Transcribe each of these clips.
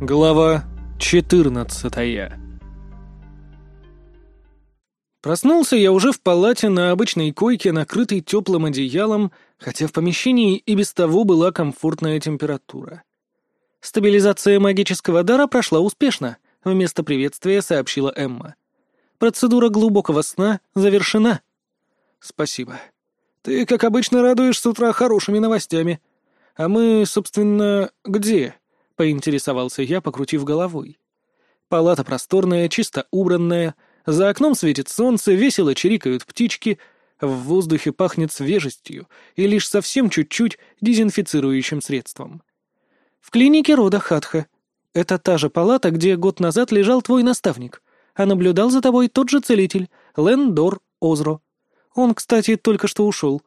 Глава 14 Проснулся я уже в палате на обычной койке, накрытой теплым одеялом, хотя в помещении и без того была комфортная температура. Стабилизация магического дара прошла успешно, вместо приветствия сообщила Эмма. Процедура глубокого сна завершена. Спасибо. Ты, как обычно, радуешь с утра хорошими новостями. А мы, собственно, где? — поинтересовался я, покрутив головой. Палата просторная, чисто убранная, за окном светит солнце, весело чирикают птички, в воздухе пахнет свежестью и лишь совсем чуть-чуть дезинфицирующим средством. В клинике рода Хатха. Это та же палата, где год назад лежал твой наставник, а наблюдал за тобой тот же целитель, Лендор Озро. Он, кстати, только что ушел.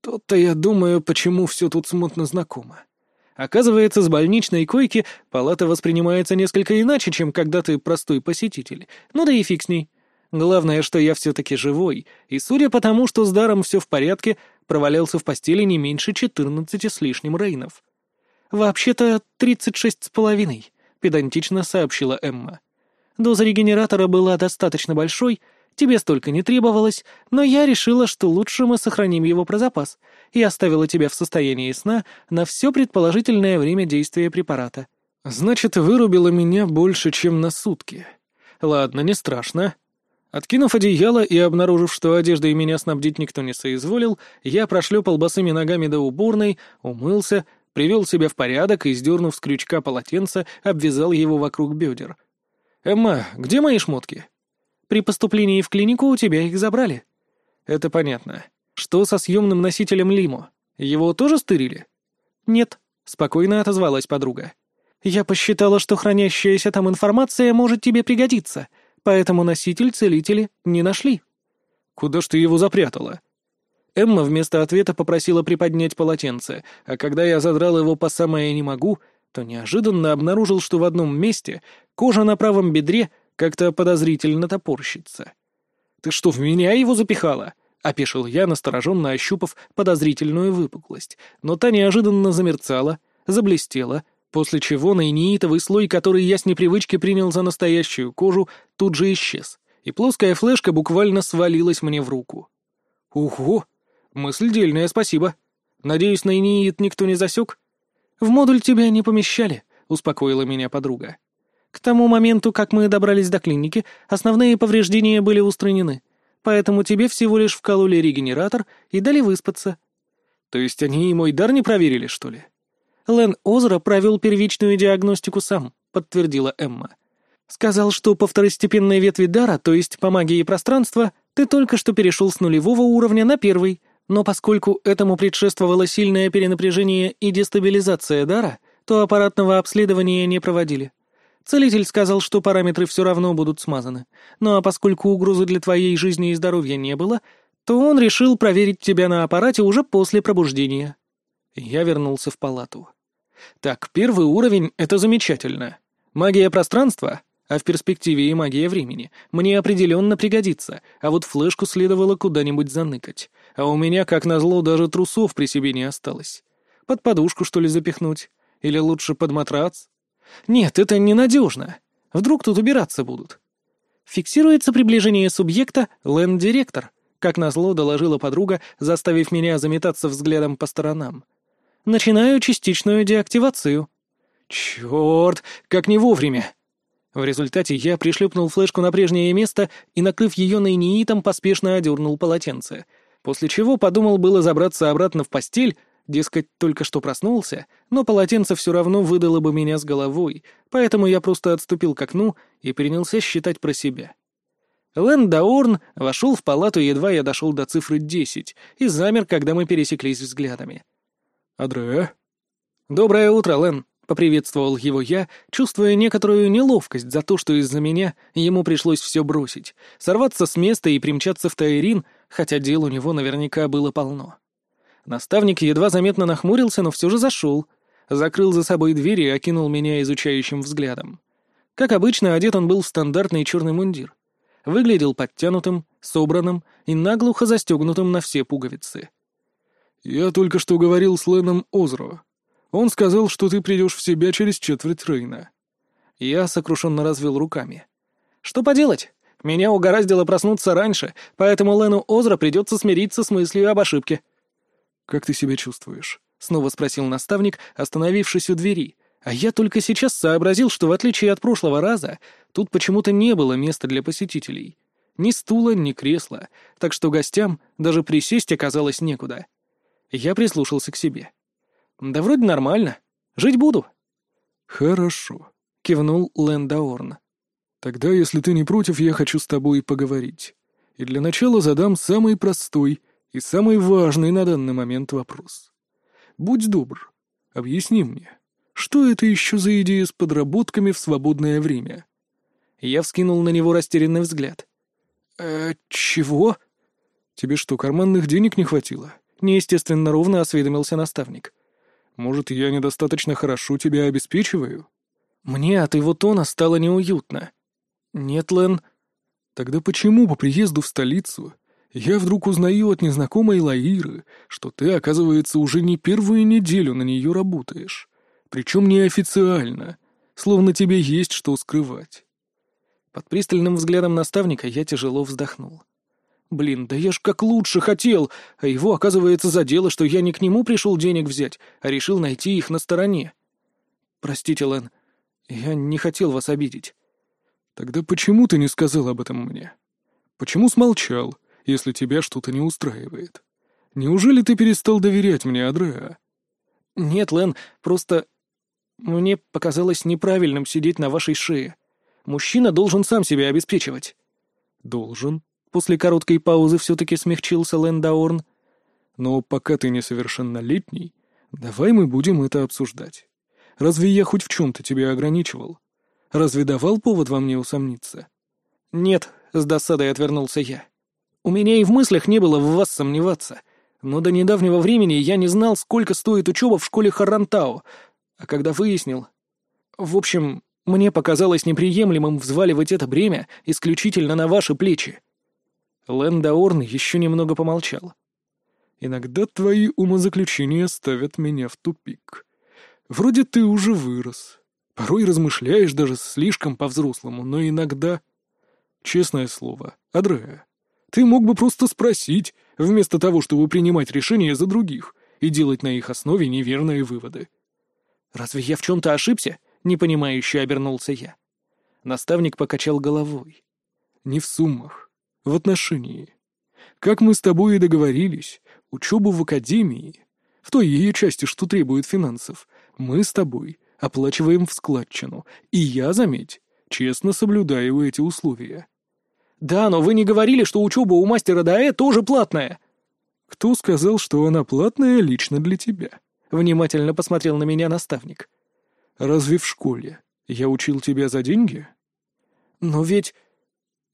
Тот-то я думаю, почему все тут смутно знакомо. Оказывается, с больничной койки палата воспринимается несколько иначе, чем когда ты простой посетитель. Ну да и фиг с ней. Главное, что я все-таки живой, и, судя по тому, что с даром все в порядке, провалялся в постели не меньше четырнадцати с лишним рейнов. «Вообще-то тридцать шесть с половиной», — педантично сообщила Эмма. «Доза регенератора была достаточно большой, Тебе столько не требовалось, но я решила, что лучше мы сохраним его про запас, и оставила тебя в состоянии сна на все предположительное время действия препарата. Значит, вырубила меня больше, чем на сутки. Ладно, не страшно. Откинув одеяло и обнаружив, что одеждой меня снабдить никто не соизволил, я прошлепал босыми ногами до уборной, умылся, привел себя в порядок и, сдернув с крючка полотенца, обвязал его вокруг бедер. «Эмма, где мои шмотки?» При поступлении в клинику у тебя их забрали». «Это понятно. Что со съемным носителем Лимо? Его тоже стырили?» «Нет», — спокойно отозвалась подруга. «Я посчитала, что хранящаяся там информация может тебе пригодиться, поэтому носитель целители не нашли». «Куда ж ты его запрятала?» Эмма вместо ответа попросила приподнять полотенце, а когда я задрал его по самое «не могу», то неожиданно обнаружил, что в одном месте кожа на правом бедре — как-то подозрительно топорщится. «Ты что, в меня его запихала?» — опешил я, настороженно ощупав подозрительную выпуклость, но та неожиданно замерцала, заблестела, после чего наиниитовый слой, который я с непривычки принял за настоящую кожу, тут же исчез, и плоская флешка буквально свалилась мне в руку. «Ого! Мысль дельная, спасибо. Надеюсь, наиниит никто не засек?» «В модуль тебя не помещали», — успокоила меня подруга. К тому моменту, как мы добрались до клиники, основные повреждения были устранены, поэтому тебе всего лишь вкололи регенератор и дали выспаться». «То есть они и мой дар не проверили, что ли?» «Лен Озера провел первичную диагностику сам», — подтвердила Эмма. «Сказал, что по второстепенной ветви дара, то есть по магии пространства, ты только что перешел с нулевого уровня на первый, но поскольку этому предшествовало сильное перенапряжение и дестабилизация дара, то аппаратного обследования не проводили. Целитель сказал, что параметры все равно будут смазаны. Ну а поскольку угрозы для твоей жизни и здоровья не было, то он решил проверить тебя на аппарате уже после пробуждения. Я вернулся в палату. Так, первый уровень — это замечательно. Магия пространства, а в перспективе и магия времени, мне определенно пригодится, а вот флешку следовало куда-нибудь заныкать. А у меня, как назло, даже трусов при себе не осталось. Под подушку, что ли, запихнуть? Или лучше под матрац? Нет, это ненадежно. Вдруг тут убираться будут. Фиксируется приближение субъекта ленд-директор, как назло доложила подруга, заставив меня заметаться взглядом по сторонам. Начинаю частичную деактивацию. Черт, как не вовремя. В результате я пришлепнул флешку на прежнее место и, накрыв ее наиниитом, поспешно одернул полотенце, после чего подумал было забраться обратно в постель, Дескать, только что проснулся, но полотенце все равно выдало бы меня с головой, поэтому я просто отступил к окну и принялся считать про себя. Лэн Даорн вошел в палату, едва я дошел до цифры десять, и замер, когда мы пересеклись взглядами. «Адре?» «Доброе утро, Лэн», — поприветствовал его я, чувствуя некоторую неловкость за то, что из-за меня ему пришлось все бросить, сорваться с места и примчаться в Тайрин, хотя дел у него наверняка было полно. Наставник едва заметно нахмурился, но все же зашел. Закрыл за собой дверь и окинул меня изучающим взглядом. Как обычно, одет он был в стандартный черный мундир. Выглядел подтянутым, собранным и наглухо застегнутым на все пуговицы. «Я только что говорил с Леном Озро. Он сказал, что ты придешь в себя через четверть Рейна». Я сокрушенно развел руками. «Что поделать? Меня угораздило проснуться раньше, поэтому Лену Озра придется смириться с мыслью об ошибке». «Как ты себя чувствуешь?» — снова спросил наставник, остановившись у двери. А я только сейчас сообразил, что в отличие от прошлого раза, тут почему-то не было места для посетителей. Ни стула, ни кресла, так что гостям даже присесть оказалось некуда. Я прислушался к себе. «Да вроде нормально. Жить буду». «Хорошо», — кивнул Лэндаорн. «Тогда, если ты не против, я хочу с тобой поговорить. И для начала задам самый простой и самый важный на данный момент вопрос. Будь добр, объясни мне, что это еще за идея с подработками в свободное время?» Я вскинул на него растерянный взгляд. «Э, чего?» «Тебе что, карманных денег не хватило?» Неестественно ровно осведомился наставник. «Может, я недостаточно хорошо тебя обеспечиваю?» Мне от его тона стало неуютно. «Нет, Лен...» «Тогда почему по приезду в столицу я вдруг узнаю от незнакомой Лаиры, что ты, оказывается, уже не первую неделю на нее работаешь? Причем неофициально, словно тебе есть что скрывать?» Под пристальным взглядом наставника я тяжело вздохнул. Блин, да я ж как лучше хотел, а его, оказывается, задело, что я не к нему пришел денег взять, а решил найти их на стороне. Простите, Лэн, я не хотел вас обидеть. Тогда почему ты не сказал об этом мне? Почему смолчал, если тебя что-то не устраивает? Неужели ты перестал доверять мне, Адреа? Нет, Лэн, просто мне показалось неправильным сидеть на вашей шее. Мужчина должен сам себя обеспечивать». «Должен». После короткой паузы все-таки смягчился Лэндаорн. «Но пока ты несовершеннолетний, давай мы будем это обсуждать. Разве я хоть в чем-то тебя ограничивал? Разве давал повод во мне усомниться?» «Нет», — с досадой отвернулся я. «У меня и в мыслях не было в вас сомневаться. Но до недавнего времени я не знал, сколько стоит учеба в школе Харантао, а когда выяснил... В общем, мне показалось неприемлемым взваливать это бремя исключительно на ваши плечи. Лэндаорн еще немного помолчал. «Иногда твои умозаключения ставят меня в тупик. Вроде ты уже вырос. Порой размышляешь даже слишком по-взрослому, но иногда... Честное слово, Адреа, ты мог бы просто спросить, вместо того, чтобы принимать решения за других и делать на их основе неверные выводы». «Разве я в чем-то ошибся?» непонимающе обернулся я. Наставник покачал головой. «Не в суммах, в отношении. Как мы с тобой и договорились, учебу в академии, в той ее части, что требует финансов, мы с тобой оплачиваем в складчину, и я, заметь, честно соблюдаю эти условия». «Да, но вы не говорили, что учеба у мастера Даэ тоже платная?» «Кто сказал, что она платная лично для тебя?» Внимательно посмотрел на меня наставник. Разве в школе я учил тебя за деньги? Но ведь...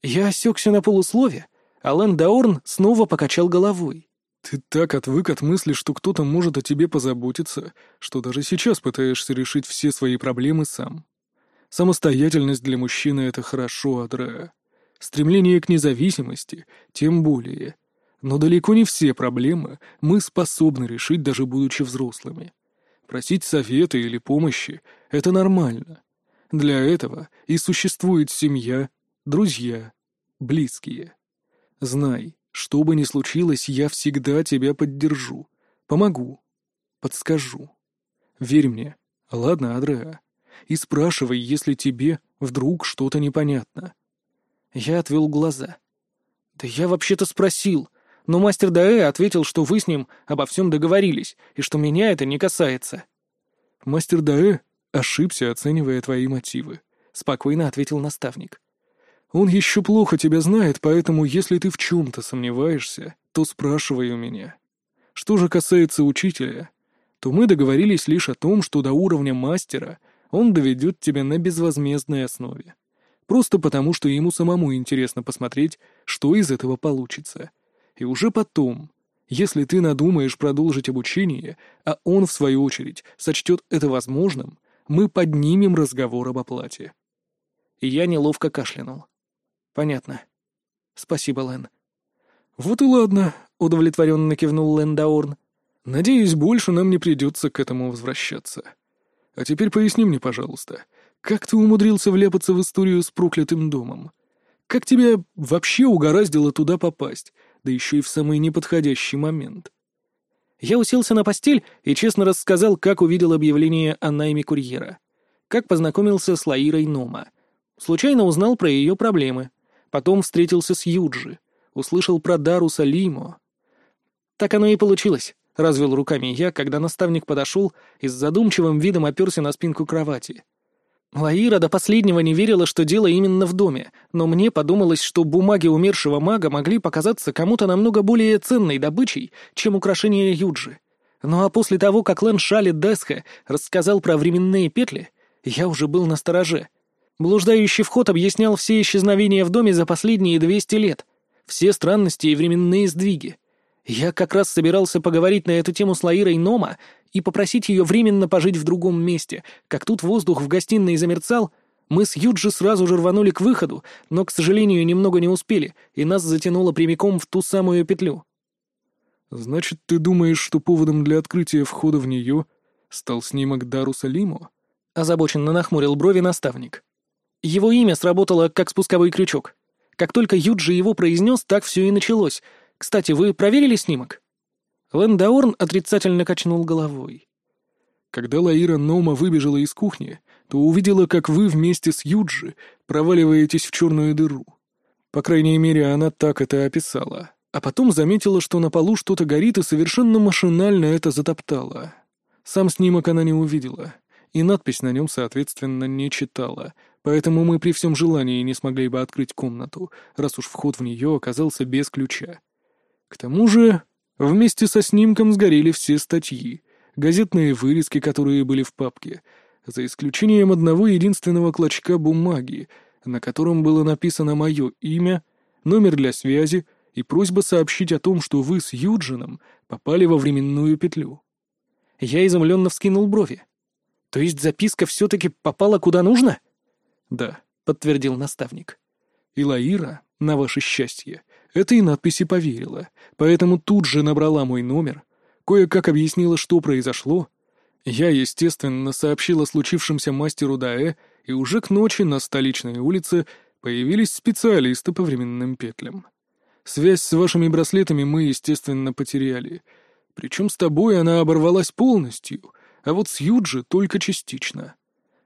Я осекся на полуслове, а Лэн Даорн снова покачал головой. Ты так отвык от мысли, что кто-то может о тебе позаботиться, что даже сейчас пытаешься решить все свои проблемы сам. Самостоятельность для мужчины — это хорошо, Адреа. Стремление к независимости — тем более. Но далеко не все проблемы мы способны решить, даже будучи взрослыми. Просить совета или помощи — это нормально. Для этого и существует семья, друзья, близкие. Знай, что бы ни случилось, я всегда тебя поддержу, помогу, подскажу. Верь мне, ладно, Адреа? И спрашивай, если тебе вдруг что-то непонятно. Я отвел глаза. Да я вообще-то спросил — но мастер Даэ ответил, что вы с ним обо всем договорились, и что меня это не касается». «Мастер Даэ ошибся, оценивая твои мотивы», — спокойно ответил наставник. «Он еще плохо тебя знает, поэтому если ты в чем-то сомневаешься, то спрашивай у меня. Что же касается учителя, то мы договорились лишь о том, что до уровня мастера он доведет тебя на безвозмездной основе. Просто потому, что ему самому интересно посмотреть, что из этого получится. И уже потом, если ты надумаешь продолжить обучение, а он, в свою очередь, сочтет это возможным, мы поднимем разговор об оплате. И я неловко кашлянул. Понятно. Спасибо, Лэн. Вот и ладно, удовлетворенно кивнул Лэн Даорн. Надеюсь, больше нам не придется к этому возвращаться. А теперь поясни мне, пожалуйста, Как ты умудрился вляпаться в историю с проклятым домом? Как тебя вообще угораздило туда попасть, да еще и в самый неподходящий момент?» Я уселся на постель и честно рассказал, как увидел объявление о найме курьера. Как познакомился с Лаирой Нома. Случайно узнал про ее проблемы. Потом встретился с Юджи. Услышал про Даруса Лимо. Так оно и получилось. — развел руками я, когда наставник подошел и с задумчивым видом оперся на спинку кровати. Лаира до последнего не верила, что дело именно в доме, но мне подумалось, что бумаги умершего мага могли показаться кому-то намного более ценной добычей, чем украшение Юджи. Ну а после того, как Лэн Шали Десха рассказал про временные петли, я уже был на стороже. Блуждающий вход объяснял все исчезновения в доме за последние 200 лет, все странности и временные сдвиги. Я как раз собирался поговорить на эту тему с Лаирой Нома и попросить ее временно пожить в другом месте. Как тут воздух в гостиной замерцал, мы с Юджи сразу же рванули к выходу, но, к сожалению, немного не успели, и нас затянуло прямиком в ту самую петлю. «Значит, ты думаешь, что поводом для открытия входа в нее стал снимок Даруса Лимо?» — озабоченно нахмурил брови наставник. Его имя сработало как спусковой крючок. Как только Юджи его произнес, так все и началось — кстати, вы проверили снимок?» Лэндаорн отрицательно качнул головой. Когда Лаира Нома выбежала из кухни, то увидела, как вы вместе с Юджи проваливаетесь в черную дыру. По крайней мере, она так это описала. А потом заметила, что на полу что-то горит, и совершенно машинально это затоптала. Сам снимок она не увидела, и надпись на нем, соответственно, не читала, поэтому мы при всем желании не смогли бы открыть комнату, раз уж вход в нее оказался без ключа. К тому же, вместе со снимком сгорели все статьи, газетные вырезки, которые были в папке, за исключением одного единственного клочка бумаги, на котором было написано мое имя, номер для связи и просьба сообщить о том, что вы с Юджином попали во временную петлю. Я изумленно вскинул брови. То есть записка все-таки попала куда нужно? Да, подтвердил наставник. И Лаира, на ваше счастье, этой надписи поверила, поэтому тут же набрала мой номер, кое-как объяснила, что произошло. Я, естественно, сообщил о случившемся мастеру Даэ, и уже к ночи на столичной улице появились специалисты по временным петлям. Связь с вашими браслетами мы, естественно, потеряли. Причем с тобой она оборвалась полностью, а вот с Юджи только частично.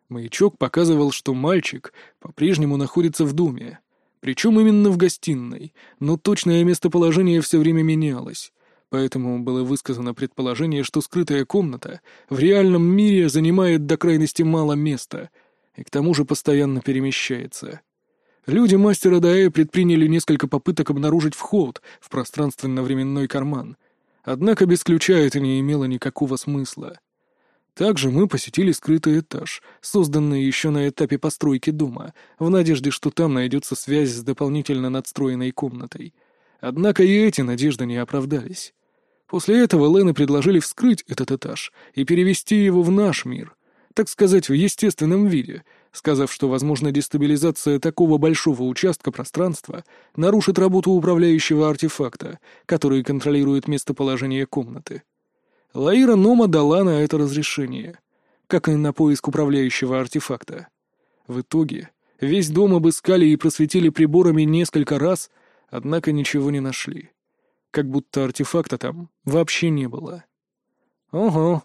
Маячок показывал, что мальчик по-прежнему находится в доме. Причем именно в гостиной, но точное местоположение все время менялось. Поэтому было высказано предположение, что скрытая комната в реальном мире занимает до крайности мало места и к тому же постоянно перемещается. Люди мастера Даэ предприняли несколько попыток обнаружить вход в пространственно-временной карман, однако без ключа это не имело никакого смысла. Также мы посетили скрытый этаж, созданный еще на этапе постройки дома, в надежде, что там найдется связь с дополнительно надстроенной комнатой. Однако и эти надежды не оправдались. После этого Лены предложили вскрыть этот этаж и перевести его в наш мир, так сказать, в естественном виде, сказав, что, возможно, дестабилизация такого большого участка пространства нарушит работу управляющего артефакта, который контролирует местоположение комнаты. Лаира Нома дала на это разрешение, как и на поиск управляющего артефакта. В итоге весь дом обыскали и просветили приборами несколько раз, однако ничего не нашли. Как будто артефакта там вообще не было. Ого,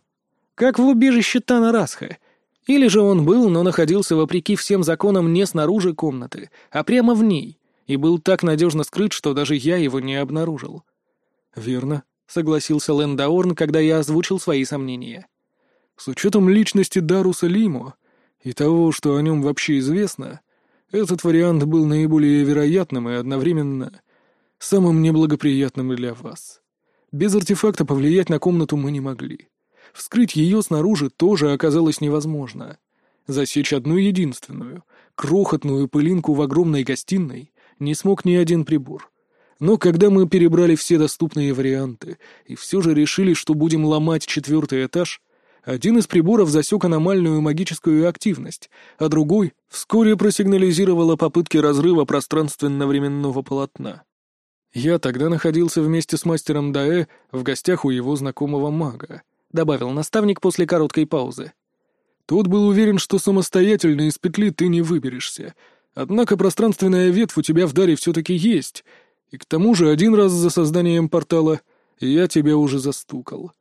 как в убежище Тана Расха. Или же он был, но находился вопреки всем законам не снаружи комнаты, а прямо в ней, и был так надежно скрыт, что даже я его не обнаружил. Верно согласился Лэндаорн, когда я озвучил свои сомнения. С учетом личности Даруса Лимо и того, что о нем вообще известно, этот вариант был наиболее вероятным и одновременно самым неблагоприятным для вас. Без артефакта повлиять на комнату мы не могли. Вскрыть ее снаружи тоже оказалось невозможно. Засечь одну единственную, крохотную пылинку в огромной гостиной не смог ни один прибор. Но когда мы перебрали все доступные варианты и все же решили, что будем ломать четвертый этаж, один из приборов засек аномальную магическую активность, а другой вскоре просигнализировал о попытке разрыва пространственно-временного полотна. «Я тогда находился вместе с мастером Даэ в гостях у его знакомого мага», — добавил наставник после короткой паузы. Тот был уверен, что самостоятельно из петли ты не выберешься. Однако пространственная ветвь у тебя в даре все-таки есть. И к тому же один раз за созданием портала я тебя уже застукал.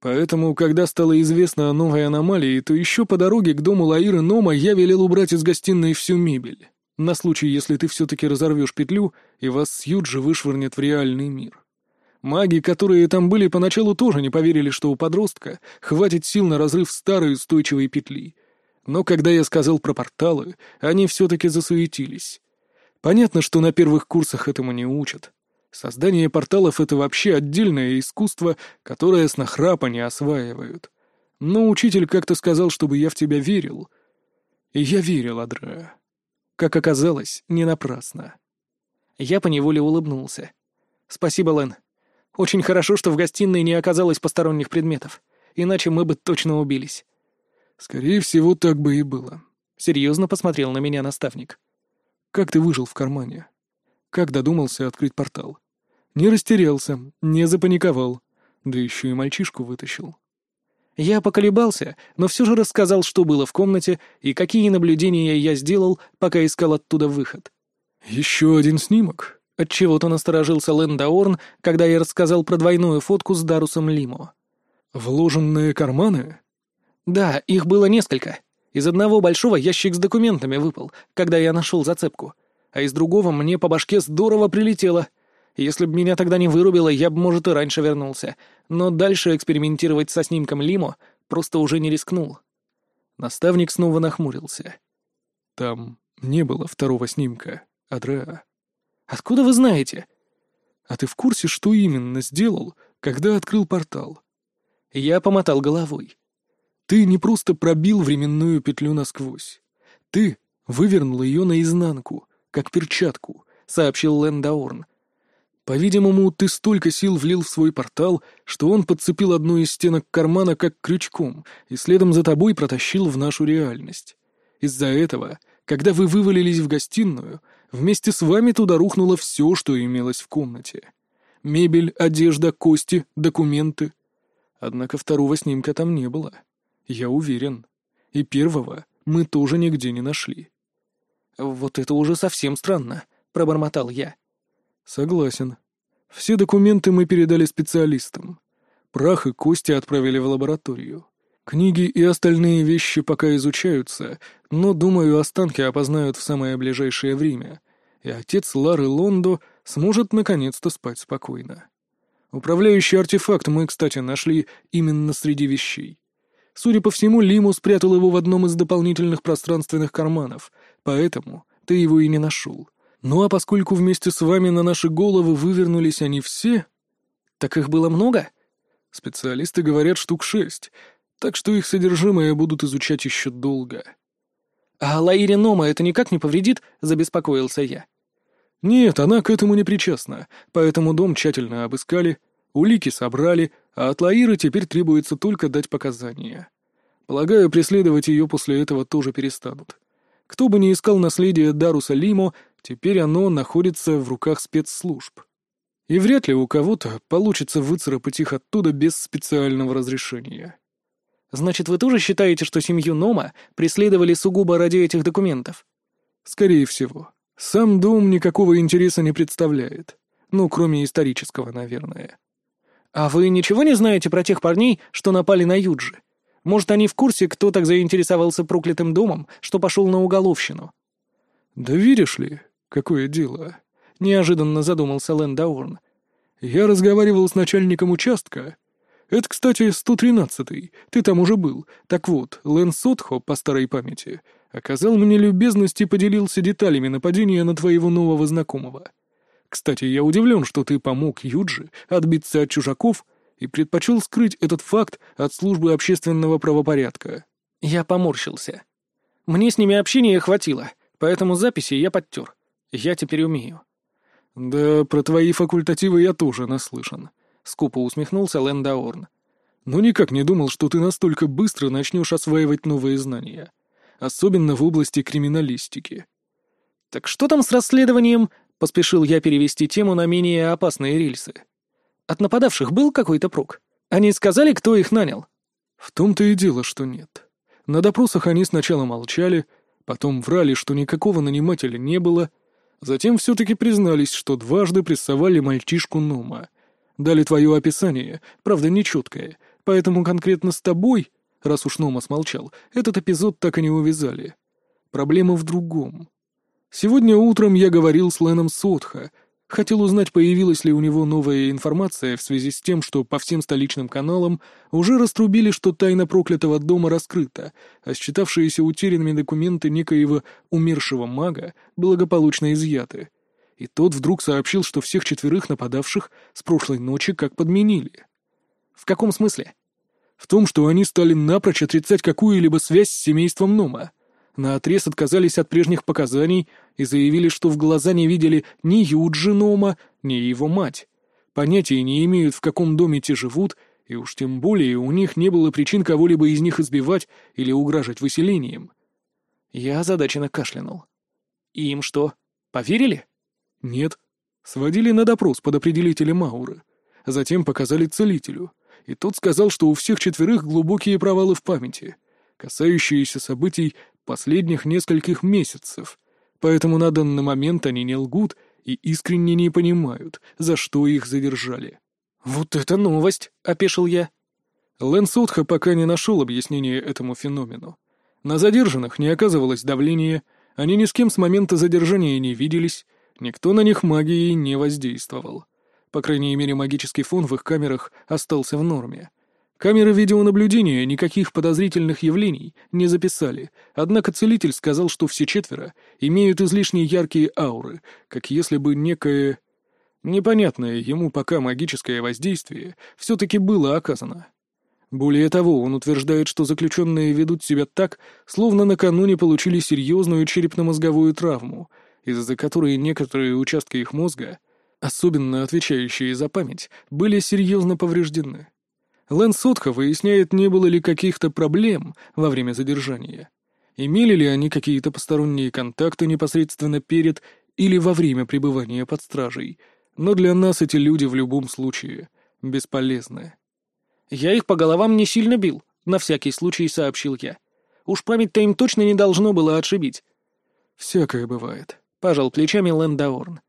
Поэтому, когда стало известно о новой аномалии, то еще по дороге к дому Лаиры Нома я велел убрать из гостиной всю мебель. На случай, если ты все-таки разорвешь петлю, и вас с Юджи вышвырнет в реальный мир. Маги, которые там были, поначалу тоже не поверили, что у подростка хватит сил на разрыв старой устойчивой петли. Но когда я сказал про порталы, они все-таки засуетились. Понятно, что на первых курсах этому не учат. Создание порталов — это вообще отдельное искусство, которое с нахрапа не осваивают. Но учитель как-то сказал, чтобы я в тебя верил. И я верил, Адра. Как оказалось, не напрасно. Я поневоле улыбнулся. «Спасибо, Лен. Очень хорошо, что в гостиной не оказалось посторонних предметов. Иначе мы бы точно убились». «Скорее всего, так бы и было», — серьезно посмотрел на меня наставник. «Как ты выжил в кармане? Как додумался открыть портал?» Не растерялся, не запаниковал, да еще и мальчишку вытащил. Я поколебался, но все же рассказал, что было в комнате и какие наблюдения я сделал, пока искал оттуда выход. «Еще один снимок?» Отчего-то насторожился Лэндаорн, когда я рассказал про двойную фотку с Дарусом Лимо. «Вложенные карманы?» «Да, их было несколько. Из одного большого ящик с документами выпал, когда я нашел зацепку, а из другого мне по башке здорово прилетело. Если бы меня тогда не вырубило, я бы, может, и раньше вернулся. Но дальше экспериментировать со снимком Лимо просто уже не рискнул. Наставник снова нахмурился. Там не было второго снимка, Адреа. Откуда вы знаете? А ты в курсе, что именно сделал, когда открыл портал? Я помотал головой. Ты не просто пробил временную петлю насквозь. Ты вывернул ее наизнанку, как перчатку, сообщил Лэндаурн. По-видимому, ты столько сил влил в свой портал, что он подцепил одну из стенок кармана как крючком и следом за тобой протащил в нашу реальность. Из-за этого, когда вы вывалились в гостиную, вместе с вами туда рухнуло все, что имелось в комнате. Мебель, одежда, кости, документы. Однако второго снимка там не было. Я уверен. И первого мы тоже нигде не нашли. «Вот это уже совсем странно», — пробормотал я. Согласен. Все документы мы передали специалистам. Прах и кости отправили в лабораторию. Книги и остальные вещи пока изучаются, но, думаю, останки опознают в самое ближайшее время, и отец Лары Лондо сможет наконец-то спать спокойно. Управляющий артефакт мы, кстати, нашли именно среди вещей. Судя по всему, Лиму спрятал его в одном из дополнительных пространственных карманов, поэтому ты его и не нашел. Ну а поскольку вместе с вами на наши головы вывернулись они все... Так их было много? Специалисты говорят штук шесть, так что их содержимое будут изучать еще долго. А Лаире Нома это никак не повредит? Забеспокоился я. Нет, она к этому не причастна, поэтому дом тщательно обыскали, улики собрали, а от Лаиры теперь требуется только дать показания. Полагаю, преследовать ее после этого тоже перестанут. Кто бы ни искал наследие Даруса Лимо, Теперь оно находится в руках спецслужб. И вряд ли у кого-то получится выцарапать их оттуда без специального разрешения. Значит, вы тоже считаете, что семью Нома преследовали сугубо ради этих документов? Скорее всего. Сам дом никакого интереса не представляет. Ну, кроме исторического, наверное. А вы ничего не знаете про тех парней, что напали на Юджи? Может, они в курсе, кто так заинтересовался проклятым домом, что пошел на уголовщину? Да веришь ли, «Какое дело?» — неожиданно задумался Лэндаурн. «Я разговаривал с начальником участка. Это, кстати, 113-й, ты там уже был. Так вот, Лэн Сотхо, по старой памяти, оказал мне любезность и поделился деталями нападения на твоего нового знакомого. Кстати, я удивлен, что ты помог Юджи отбиться от чужаков и предпочел скрыть этот факт от службы общественного правопорядка». Я поморщился. Мне с ними общения хватило, поэтому записи я подтер. Я теперь умею». «Да про твои факультативы я тоже наслышан», — скупо усмехнулся Лэндаорн. «Но никак не думал, что ты настолько быстро начнешь осваивать новые знания. Особенно в области криминалистики». «Так что там с расследованием?» — поспешил я перевести тему на менее опасные рельсы. «От нападавших был какой-то прок? Они сказали, кто их нанял?» «В том-то и дело, что нет. На допросах они сначала молчали, потом врали, что никакого нанимателя не было, затем все-таки признались, что дважды прессовали мальчишку Нома. Дали твое описание, правда, нечеткое, поэтому конкретно с тобой, раз уж Нома смолчал, этот эпизод так и не увязали. Проблема в другом. Сегодня утром я говорил с Леном Сотха — Хотел узнать, появилась ли у него новая информация в связи с тем, что по всем столичным каналам уже раструбили, что тайна проклятого дома раскрыта, а считавшиеся утерянными документы некоего умершего мага благополучно изъяты. И тот вдруг сообщил, что всех четверых нападавших с прошлой ночи как подменили. В каком смысле? В том, что они стали напрочь отрицать какую-либо связь с семейством Нома наотрез отказались от прежних показаний и заявили, что в глаза не видели ни Юджи Нома, ни его мать. Понятия не имеют, в каком доме те живут, и уж тем более у них не было причин кого-либо из них избивать или угрожать выселением. Я озадаченно кашлянул. Им что, поверили? Нет. Сводили на допрос под определителем ауры. Затем показали целителю. И тот сказал, что у всех четверых глубокие провалы в памяти, касающиеся событий последних нескольких месяцев, поэтому на данный момент они не лгут и искренне не понимают, за что их задержали. «Вот это новость!» — опешил я. Лэн Сотха пока не нашел объяснения этому феномену. На задержанных не оказывалось давления, они ни с кем с момента задержания не виделись, никто на них магией не воздействовал. По крайней мере, магический фон в их камерах остался в норме. Камеры видеонаблюдения никаких подозрительных явлений не записали, однако целитель сказал, что все четверо имеют излишне яркие ауры, как если бы некое... Непонятное ему пока магическое воздействие все-таки было оказано. Более того, он утверждает, что заключенные ведут себя так, словно накануне получили серьезную черепно-мозговую травму, из-за которой некоторые участки их мозга, особенно отвечающие за память, были серьезно повреждены. Лэн Сотха выясняет, не было ли каких-то проблем во время задержания. Имели ли они какие-то посторонние контакты непосредственно перед или во время пребывания под стражей. Но для нас эти люди в любом случае бесполезны. «Я их по головам не сильно бил», — на всякий случай сообщил я. «Уж память-то им точно не должно было отшибить». «Всякое бывает», — пожал плечами Лэн Даорн.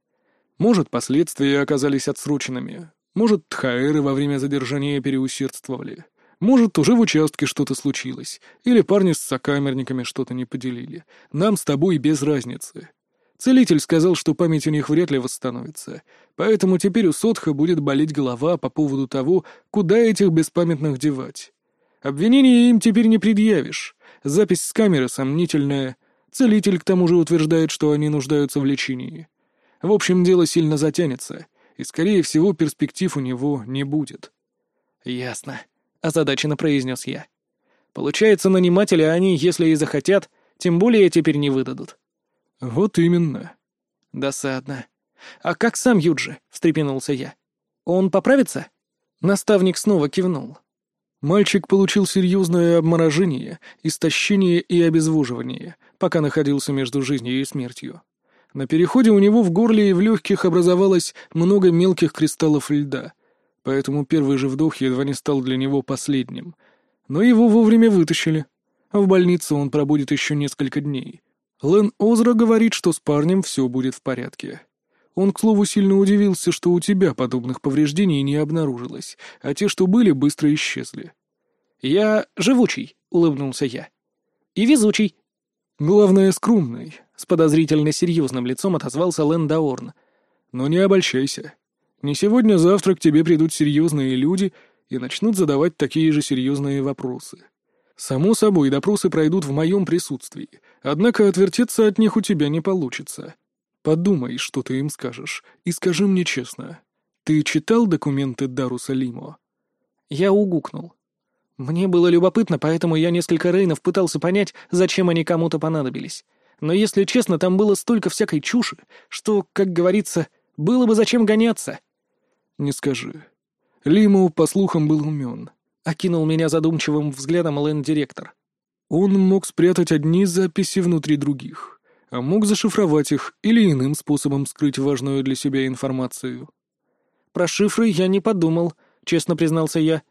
«Может, последствия оказались отсроченными, может, тхаэры во время задержания переусердствовали. Может, уже в участке что-то случилось. Или парни с сокамерниками что-то не поделили. Нам с тобой без разницы. Целитель сказал, что память у них вряд ли восстановится. Поэтому теперь у Сотха будет болеть голова по поводу того, куда этих беспамятных девать. Обвинения им теперь не предъявишь. Запись с камеры сомнительная. Целитель к тому же утверждает, что они нуждаются в лечении. В общем, дело сильно затянется и, скорее всего, перспектив у него не будет. «Ясно», — озадаченно произнес я. «Получается, наниматели они, если и захотят, тем более теперь не выдадут». «Вот именно». «Досадно. А как сам Юджи?» — встрепенулся я. «Он поправится?» Наставник снова кивнул. Мальчик получил серьезное обморожение, истощение и обезвоживание, пока находился между жизнью и смертью. На переходе у него в горле и в легких образовалось много мелких кристаллов льда, поэтому первый же вдох едва не стал для него последним. Но его вовремя вытащили. А в больнице он пробудет еще несколько дней. Лен Озра говорит, что с парнем все будет в порядке. Он, к слову, сильно удивился, что у тебя подобных повреждений не обнаружилось, а те, что были, быстро исчезли. «Я живучий», — улыбнулся я. «И везучий». «Главное, скромный», — с подозрительно серьезным лицом отозвался Лэн Даорн. «Но не обольщайся. Не сегодня-завтра к тебе придут серьезные люди и начнут задавать такие же серьезные вопросы. Само собой, допросы пройдут в моем присутствии, однако отвертеться от них у тебя не получится. Подумай, что ты им скажешь, и скажи мне честно. Ты читал документы Даруса Лимо?» Я угукнул. Мне было любопытно, поэтому я несколько рейнов пытался понять, зачем они кому-то понадобились но, если честно, там было столько всякой чуши, что, как говорится, было бы зачем гоняться. «Не скажи. Лимоу, по слухам, был умен», — окинул меня задумчивым взглядом Лэн-директор. «Он мог спрятать одни записи внутри других, а мог зашифровать их или иным способом скрыть важную для себя информацию». «Про шифры я не подумал», — честно признался я.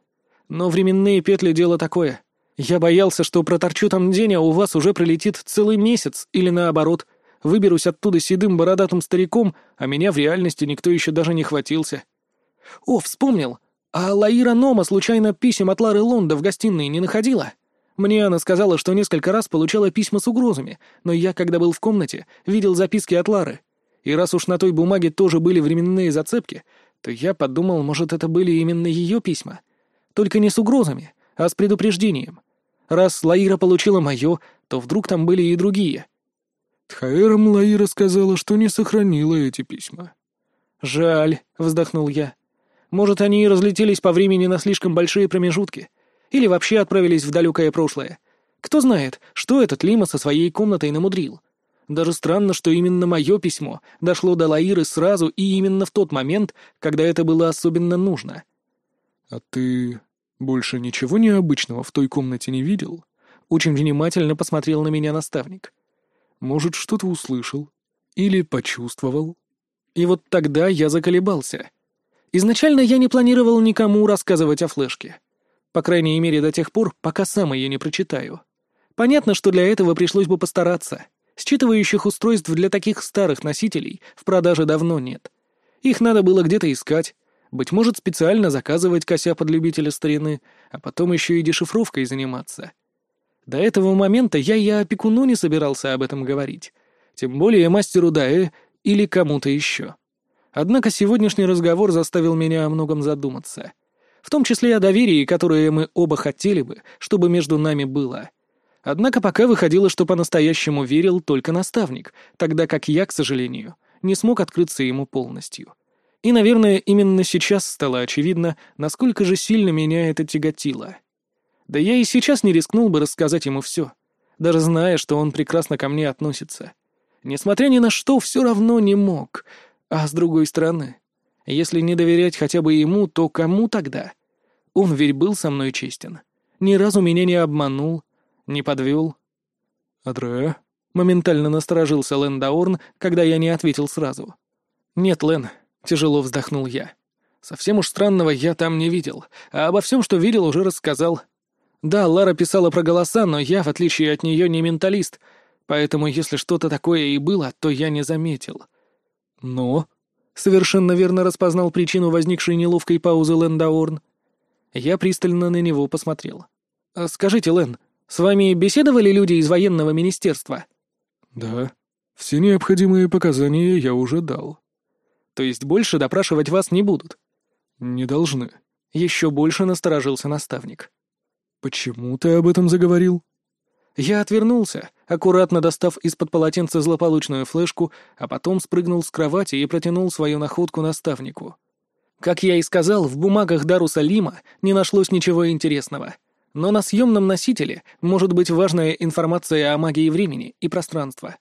«Но временные петли — дело такое. Я боялся, что проторчу там день, а у вас уже прилетит целый месяц, или наоборот. Выберусь оттуда седым бородатым стариком, а меня в реальности никто еще даже не хватился. О, вспомнил. А Лаира Нома случайно писем от Лары Лонда в гостиной не находила? Мне она сказала, что несколько раз получала письма с угрозами, но я, когда был в комнате, видел записки от Лары. И раз уж на той бумаге тоже были временные зацепки, то я подумал, может, это были именно ее письма. Только не с угрозами, а с предупреждением. Раз Лаира получила мое, то вдруг там были и другие. Тхаэром Лаира сказала, что не сохранила эти письма. «Жаль», — вздохнул я. «Может, они и разлетелись по времени на слишком большие промежутки. Или вообще отправились в далекое прошлое. Кто знает, что этот Лима со своей комнатой намудрил. Даже странно, что именно мое письмо дошло до Лаиры сразу и именно в тот момент, когда это было особенно нужно». «А ты больше ничего необычного в той комнате не видел?» Очень внимательно посмотрел на меня наставник. «Может, что-то услышал? Или почувствовал?» И вот тогда я заколебался. Изначально я не планировал никому рассказывать о флешке. По крайней мере, до тех пор, пока сам ее не прочитаю. Понятно, что для этого пришлось бы постараться. Считывающих устройств для таких старых носителей в продаже давно нет. Их надо было где-то искать, быть может, специально заказывать кося под любителя старины, а потом еще и дешифровкой заниматься. До этого момента я и опекуну не собирался об этом говорить. Тем более мастеру Даэ или кому-то еще. Однако сегодняшний разговор заставил меня о многом задуматься. В том числе о доверии, которое мы оба хотели бы, чтобы между нами было. Однако пока выходило, что по-настоящему верил только наставник, тогда как я, к сожалению, не смог открыться ему полностью. И, наверное, именно сейчас стало очевидно, насколько же сильно меня это тяготило. Да я и сейчас не рискнул бы рассказать ему все, даже зная, что он прекрасно ко мне относится. Несмотря ни на что, все равно не мог. А с другой стороны, если не доверять хотя бы ему, то кому тогда? Он ведь был со мной честен. Ни разу меня не обманул, не подвел. «Адре?» — моментально насторожился Лэн Даорн, когда я не ответил сразу. «Нет, Лэн, Тяжело вздохнул я. Совсем уж странного я там не видел, а обо всем, что видел, уже рассказал. Да, Лара писала про голоса, но я, в отличие от нее, не менталист, поэтому если что-то такое и было, то я не заметил. Но... Совершенно верно распознал причину возникшей неловкой паузы Лэндаорн. Я пристально на него посмотрел. «А «Скажите, Лэн, с вами беседовали люди из военного министерства?» «Да. Все необходимые показания я уже дал», то есть больше допрашивать вас не будут?» «Не должны». Еще больше насторожился наставник. «Почему ты об этом заговорил?» Я отвернулся, аккуратно достав из-под полотенца злополучную флешку, а потом спрыгнул с кровати и протянул свою находку наставнику. Как я и сказал, в бумагах Даруса Лима не нашлось ничего интересного. Но на съемном носителе может быть важная информация о магии времени и пространства.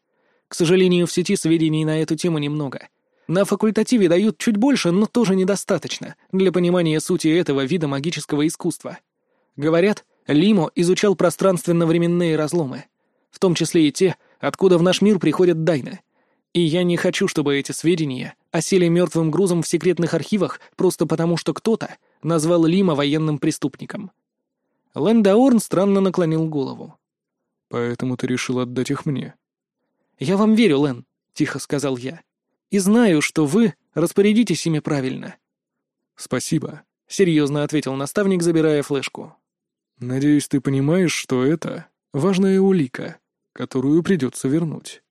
К сожалению, в сети сведений на эту тему немного — на факультативе дают чуть больше, но тоже недостаточно для понимания сути этого вида магического искусства. Говорят, Лимо изучал пространственно-временные разломы, в том числе и те, откуда в наш мир приходят дайны. И я не хочу, чтобы эти сведения осели мертвым грузом в секретных архивах просто потому, что кто-то назвал Лима военным преступником. Лэндаорн странно наклонил голову. «Поэтому ты решил отдать их мне?» «Я вам верю, Лэн», — тихо сказал я и знаю, что вы распорядитесь ими правильно». «Спасибо», — серьезно ответил наставник, забирая флешку. «Надеюсь, ты понимаешь, что это важная улика, которую придется вернуть».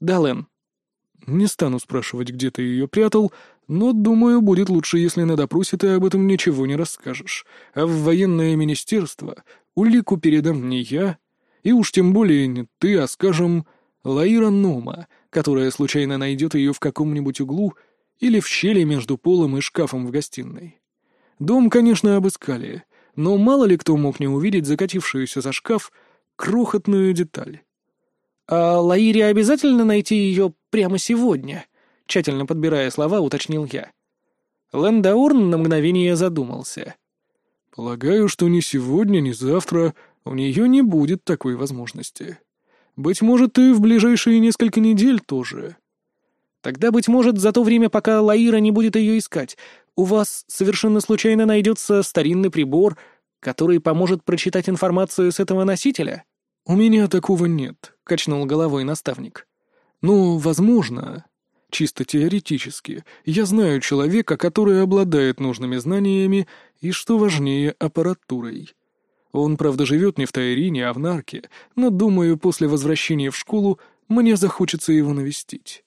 «Да, Лэн». «Не стану спрашивать, где ты ее прятал, но, думаю, будет лучше, если на допросе ты об этом ничего не расскажешь, а в военное министерство улику передам не я, и уж тем более не ты, а, скажем, Лаира Нома, которая случайно найдет ее в каком-нибудь углу или в щели между полом и шкафом в гостиной. Дом, конечно, обыскали, но мало ли кто мог не увидеть закатившуюся за шкаф крохотную деталь. «А Лаире обязательно найти ее прямо сегодня?» Тщательно подбирая слова, уточнил я. Лэндаурн на мгновение задумался. «Полагаю, что ни сегодня, ни завтра у нее не будет такой возможности. Быть может, и в ближайшие несколько недель тоже. Тогда, быть может, за то время, пока Лаира не будет ее искать, у вас совершенно случайно найдется старинный прибор, который поможет прочитать информацию с этого носителя? «У меня такого нет», — качнул головой наставник. «Ну, возможно, чисто теоретически, я знаю человека, который обладает нужными знаниями и, что важнее, аппаратурой. Он, правда, живет не в Тайрине, а в Нарке, но, думаю, после возвращения в школу мне захочется его навестить».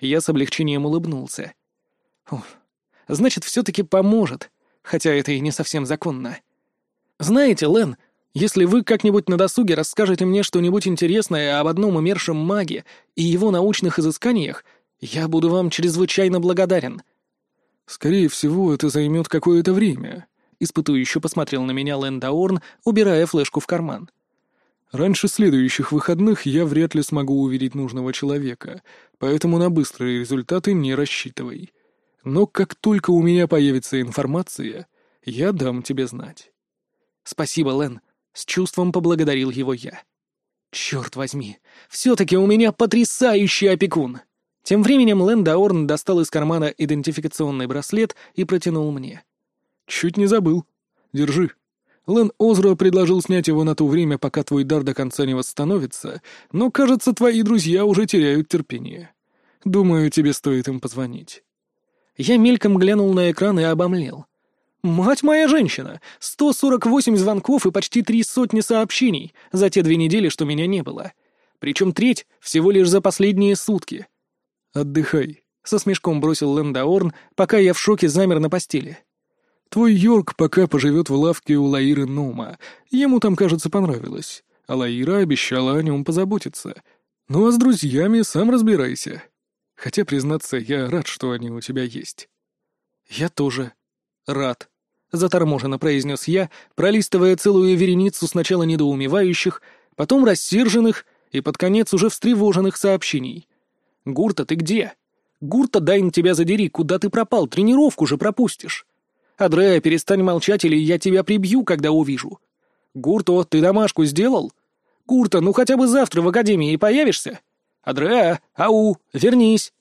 Я с облегчением улыбнулся. значит, все-таки поможет, хотя это и не совсем законно. Знаете, Лен, если вы как-нибудь на досуге расскажете мне что-нибудь интересное об одном умершем маге и его научных изысканиях, я буду вам чрезвычайно благодарен». «Скорее всего, это займет какое-то время», — испытующе посмотрел на меня Лэн Даорн, убирая флешку в карман. Раньше следующих выходных я вряд ли смогу увидеть нужного человека, поэтому на быстрые результаты не рассчитывай. Но как только у меня появится информация, я дам тебе знать. Спасибо, Лен. С чувством поблагодарил его я. Черт возьми, все-таки у меня потрясающий опекун. Тем временем Лэн Даорн достал из кармана идентификационный браслет и протянул мне. Чуть не забыл. Держи. Лэн Озро предложил снять его на то время, пока твой дар до конца не восстановится, но, кажется, твои друзья уже теряют терпение. Думаю, тебе стоит им позвонить». Я мельком глянул на экран и обомлел. «Мать моя женщина! 148 звонков и почти три сотни сообщений за те две недели, что меня не было. Причем треть всего лишь за последние сутки». «Отдыхай», — со смешком бросил Лэндаорн, пока я в шоке замер на постели. Твой Йорк пока поживет в лавке у Лаиры Нома. Ему там, кажется, понравилось. А Лаира обещала о нем позаботиться. Ну а с друзьями сам разбирайся. Хотя, признаться, я рад, что они у тебя есть». «Я тоже рад», — заторможенно произнес я, пролистывая целую вереницу сначала недоумевающих, потом рассерженных и под конец уже встревоженных сообщений. «Гурта, ты где? Гурта, дай на тебя задери, куда ты пропал, тренировку же пропустишь!» «Адрея, перестань молчать, или я тебя прибью, когда увижу». «Гурто, ты домашку сделал?» «Гурта, ну хотя бы завтра в академии появишься?» «Адреа, ау, вернись!»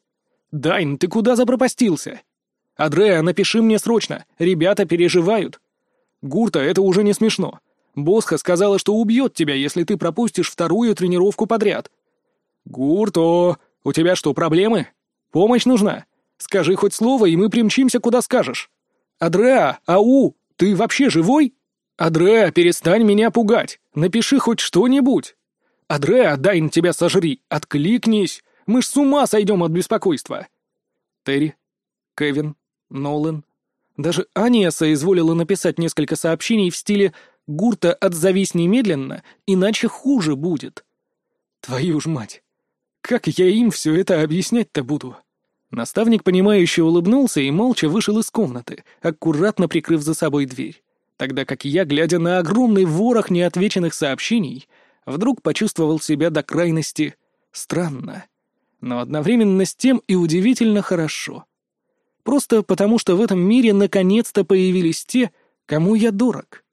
«Дайн, ты куда запропастился?» «Адреа, напиши мне срочно, ребята переживают». «Гурта, это уже не смешно. Босха сказала, что убьет тебя, если ты пропустишь вторую тренировку подряд». «Гурто, у тебя что, проблемы? Помощь нужна? Скажи хоть слово, и мы примчимся, куда скажешь». «Адреа, ау, ты вообще живой? Адреа, перестань меня пугать, напиши хоть что-нибудь. Адреа, дай на тебя сожри, откликнись, мы ж с ума сойдем от беспокойства». Терри, Кевин, Нолан. Даже Ания соизволила написать несколько сообщений в стиле «Гурта, отзовись немедленно, иначе хуже будет». Твою ж мать! Как я им все это объяснять-то буду? Наставник, понимающе улыбнулся и молча вышел из комнаты, аккуратно прикрыв за собой дверь. Тогда как я, глядя на огромный ворох неотвеченных сообщений, вдруг почувствовал себя до крайности странно. Но одновременно с тем и удивительно хорошо. Просто потому, что в этом мире наконец-то появились те, кому я дорог.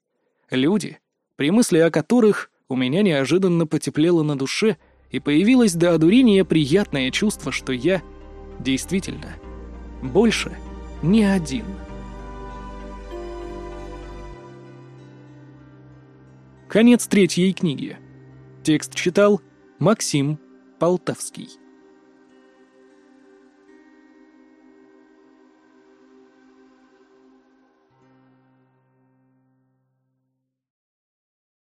Люди, при мысли о которых у меня неожиданно потеплело на душе и появилось до одурения приятное чувство, что я — Действительно, больше не один. Конец третьей книги. Текст читал Максим Полтавский.